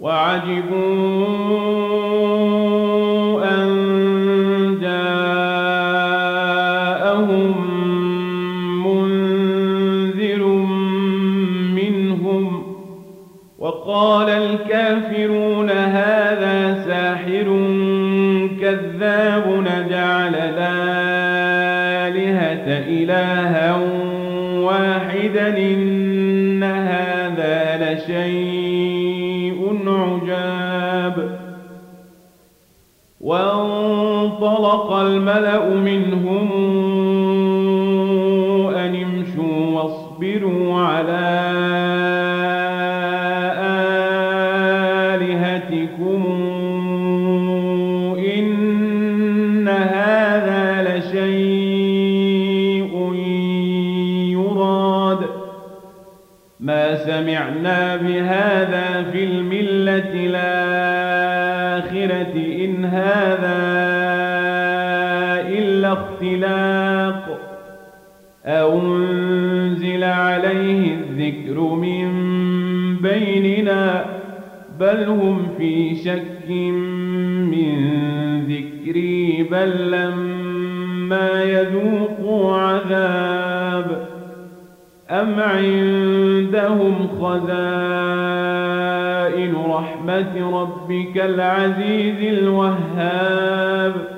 وعجبوا وانطلق الملأ منهم أن امشوا واصبروا على آلهتكم. إن هذا لشيء يراد. ما سمعنا بهذا في الملة الآخرة اختلاق أنزل عليه الذكر من بيننا بل هم في شك من ذكري بل لما يذوقوا عذاب أم عندهم خزائن رحمة ربك العزيز الوهاب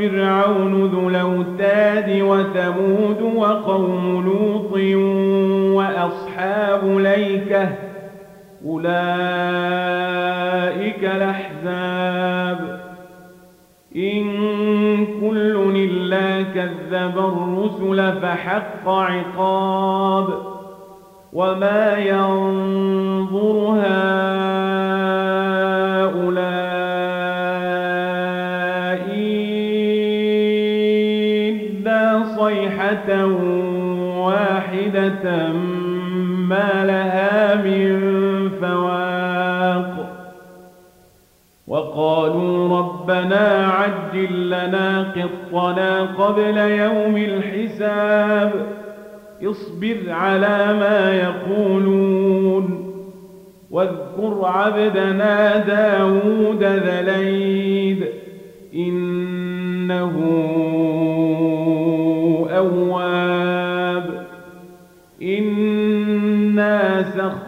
وفرعون ذو الأوتاد وثمود وقوم لوط وأصحاب ليكة أولئك الأحزاب إن كل إلا كذب الرسل فحق عقاب وما ينظر هؤلاء واحدة ما لها من فواق وقالوا ربنا عجل لنا قطنا قبل يوم الحساب اصبر على ما يقولون واذكر عبدنا داود ذا ليد إنه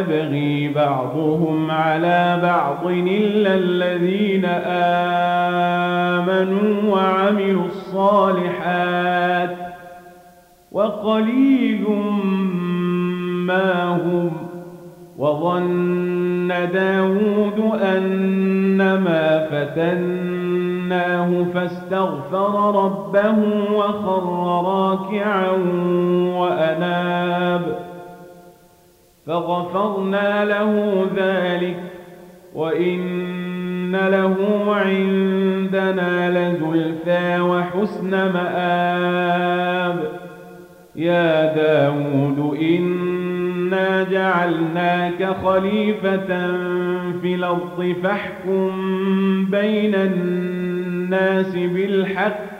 ليبغي بعضهم على بعض إلا الذين آمنوا وعملوا الصالحات وقليل ما هم وظن داود أنما فتناه فاستغفر ربه وخر راكعا وأناب فغفرنا له ذلك وإن له عندنا لزلفى وحسن مآب يا داود إنا جعلناك خليفة في الأرض فاحكم بين الناس بالحق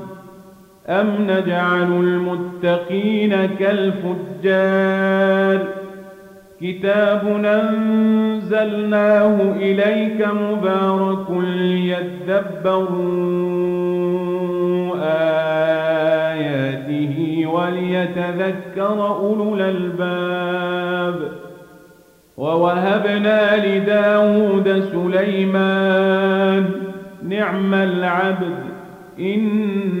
أم نجعل المتقين كالفجار كتاب أنزلناه إليك مبارك ليدبروا آياته وليتذكر أولو الألباب ووهبنا لداود سليمان نعم العبد إن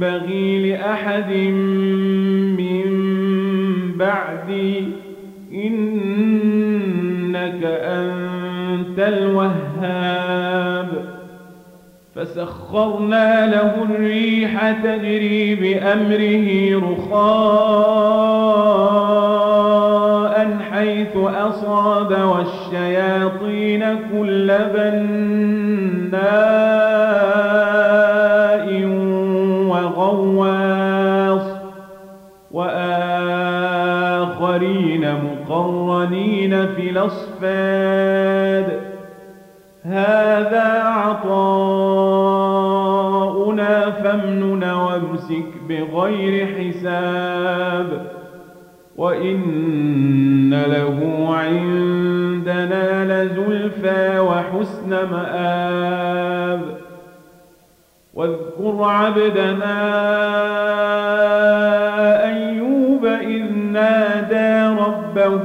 ينبغي لأحد من بعدي إنك أنت الوهاب. فسخرنا له الريح تجري بأمره رخاء حيث أصاب والشياطين كل بناء. الأصفاد هذا عطاؤنا فامنن وامسك بغير حساب. وإن له عندنا لزلفى وحسن مآب. واذكر عبدنا أيوب إذ نادى ربه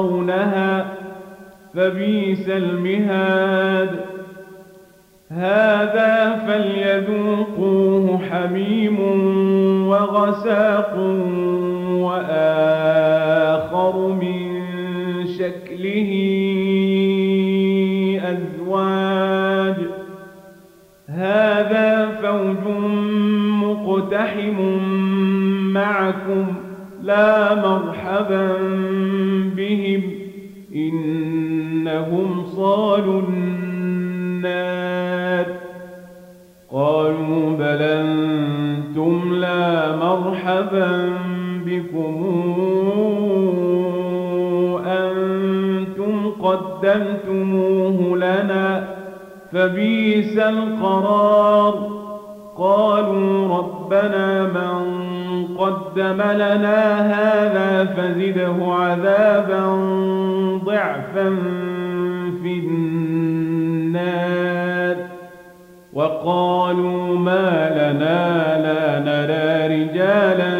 يصلونها فبيس المهاد. هذا فليذوقوه حميم وغساق وآخر من شكله قدمتموه لنا فبيس القرار. قالوا ربنا من قدم لنا هذا فزده عذابا ضعفا في النار. وقالوا ما لنا لا نرى رجالا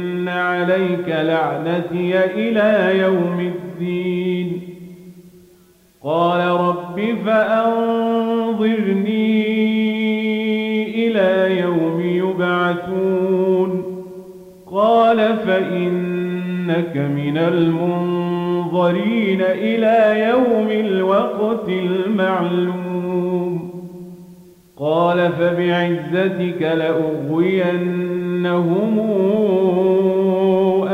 عليك لعنتي إلى يوم الدين. قال رب فأنظرني إلى يوم يبعثون. قال فإنك من المنظرين إلى يوم الوقت المعلوم. قال فبعزتك لأغوينهم